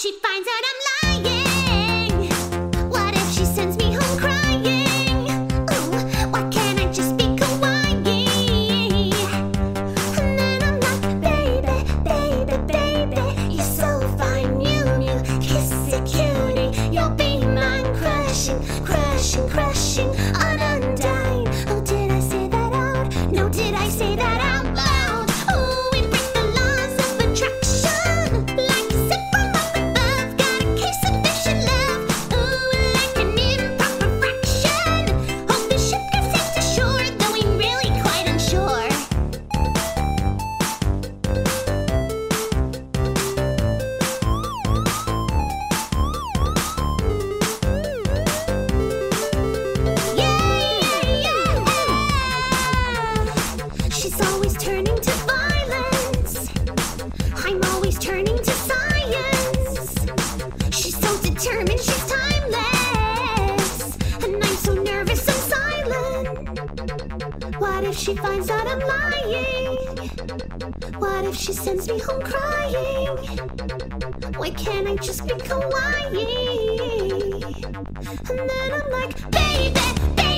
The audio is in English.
she finds out I'm lying? What if she sends me home crying? Why can't I just be? And then I'm like, baby, baby, baby, you're so fine, you'll be mine, crushing, crushing, crushing, unundying. Oh, did I say that out? No, did I say that out I'm always turning to science. She's so determined, she's timeless. And I'm so nervous and silent. What if she finds out I'm lying? What if she sends me home crying? Why can't I just be kawaii? And then I'm like, baby, baby,